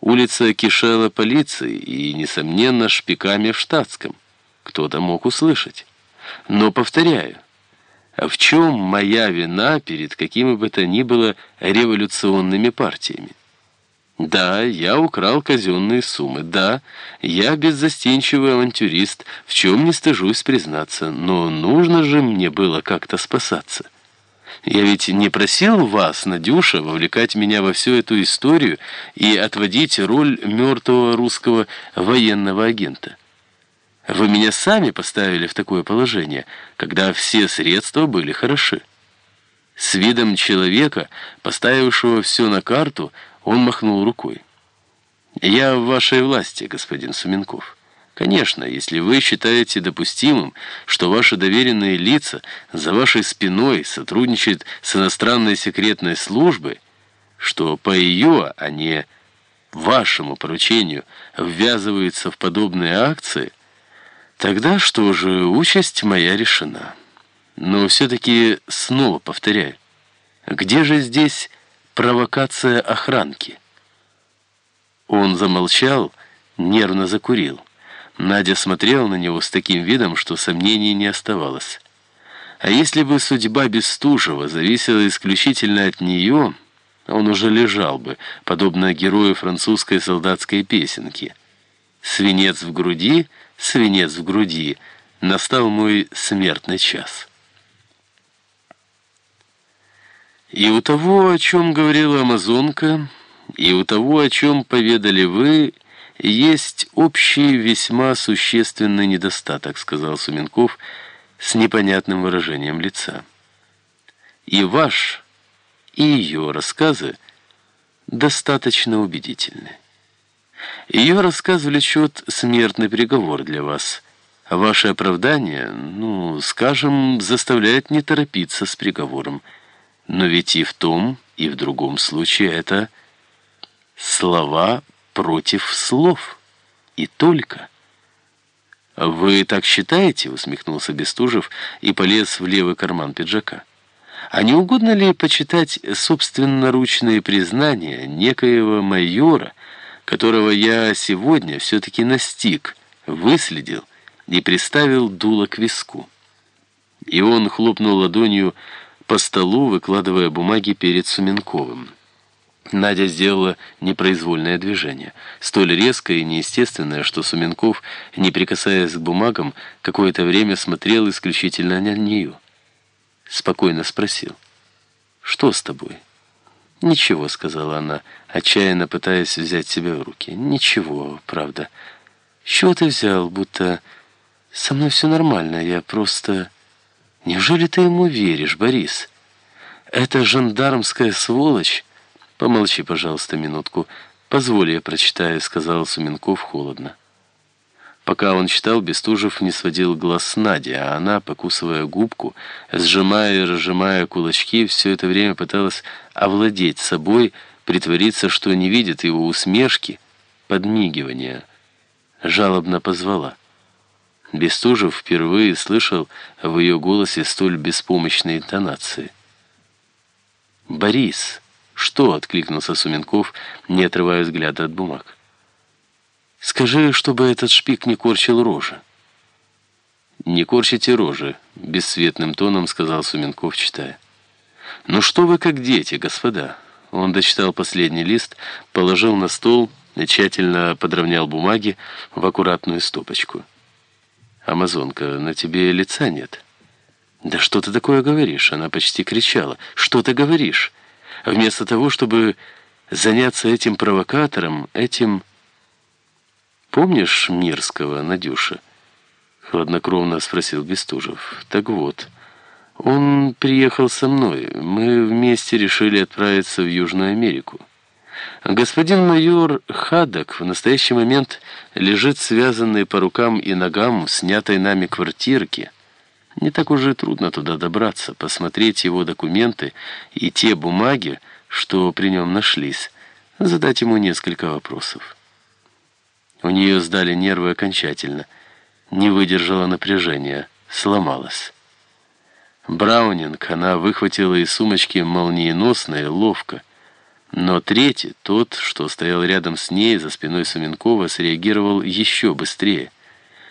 Улица кишела полицией и, несомненно, шпиками в штатском. Кто-то мог услышать. Но, повторяю, а в чем моя вина перед какими бы то ни было революционными партиями? Да, я украл казенные суммы. Да, я беззастенчивый авантюрист, в чем не стыжусь признаться. Но нужно же мне было как-то спасаться. Я ведь не просил вас, Надюша, вовлекать меня во всю эту историю и отводить роль мертвого русского военного агента. Вы меня сами поставили в такое положение, когда все средства были хороши. С видом человека, поставившего все на карту, он махнул рукой. «Я в вашей власти, господин Суменков. Конечно, если вы считаете допустимым, что ваши доверенные лица за вашей спиной сотрудничают с иностранной секретной службой, что по ее, а не вашему поручению, ввязываются в подобные акции, тогда что же, участь моя решена. Но все-таки снова повторяю, где же здесь провокация охранки? Он замолчал, нервно закурил. Надя смотрела на него с таким видом, что сомнений не оставалось. А если бы судьба Бестужева зависела исключительно от нее, он уже лежал бы, подобно герою французской солдатской песенки. «Свинец в груди, свинец в груди, настал мой смертный час». И у того, о чем говорила Амазонка, и у того, о чем поведали вы, есть общий весьма существенный недостаток, сказал Суменков с непонятным выражением лица. И ваш, и ее рассказы достаточно убедительны. Ее рассказ влечет смертный приговор для вас. Ваше оправдание, ну, скажем, заставляет не торопиться с приговором. Но ведь и в том, и в другом случае это слова против слов. И только. «Вы так считаете?» — усмехнулся Бестужев и полез в левый карман пиджака. «А не угодно ли почитать собственноручные признания некоего майора, которого я сегодня все-таки настиг, выследил и приставил дуло к виску?» И он хлопнул ладонью по столу, выкладывая бумаги перед Суменковым. Надя сделала непроизвольное движение, столь резкое и неестественное, что Суменков, не прикасаясь к бумагам, какое-то время смотрел исключительно на нее. Спокойно спросил. «Что с тобой?» «Ничего», — сказала она, отчаянно пытаясь взять себя в руки. «Ничего, правда. С чего ты взял, будто со мной все нормально, я просто...» Неужели ты ему веришь, Борис? Это жандармская сволочь... «Помолчи, пожалуйста, минутку. Позволь, я прочитаю», — сказал Суменков холодно. Пока он читал, Бестужев не сводил глаз с Нади, а она, покусывая губку, сжимая и разжимая кулачки, все это время пыталась овладеть собой, притвориться, что не видит его усмешки, подмигивания. Жалобно позвала. Бестужев впервые слышал в ее голосе столь беспомощной интонации. «Борис!» «Что?» — откликнулся Суменков, не отрывая взгляда от бумаг. «Скажи, чтобы этот шпик не корчил рожи». «Не корчите рожи», — бесцветным тоном сказал Суменков, читая. «Ну что вы как дети, господа?» Он дочитал последний лист, положил на стол тщательно подровнял бумаги в аккуратную стопочку. «Амазонка, на тебе лица нет». «Да что ты такое говоришь?» Она почти кричала. «Что ты говоришь?» Вместо того, чтобы заняться этим провокатором, этим... «Помнишь Мирского, Надюша?» Хладнокровно спросил Бестужев. «Так вот, он приехал со мной. Мы вместе решили отправиться в Южную Америку. Господин майор Хадок в настоящий момент лежит связанный по рукам и ногам в снятой нами квартирке». Не так уже трудно туда добраться, посмотреть его документы и те бумаги, что при нем нашлись, задать ему несколько вопросов. У нее сдали нервы окончательно, не выдержала напряжения, сломалась. Браунинг она выхватила из сумочки молниеносно и ловко, Но третий, тот, что стоял рядом с ней, за спиной Суменкова, среагировал еще быстрее.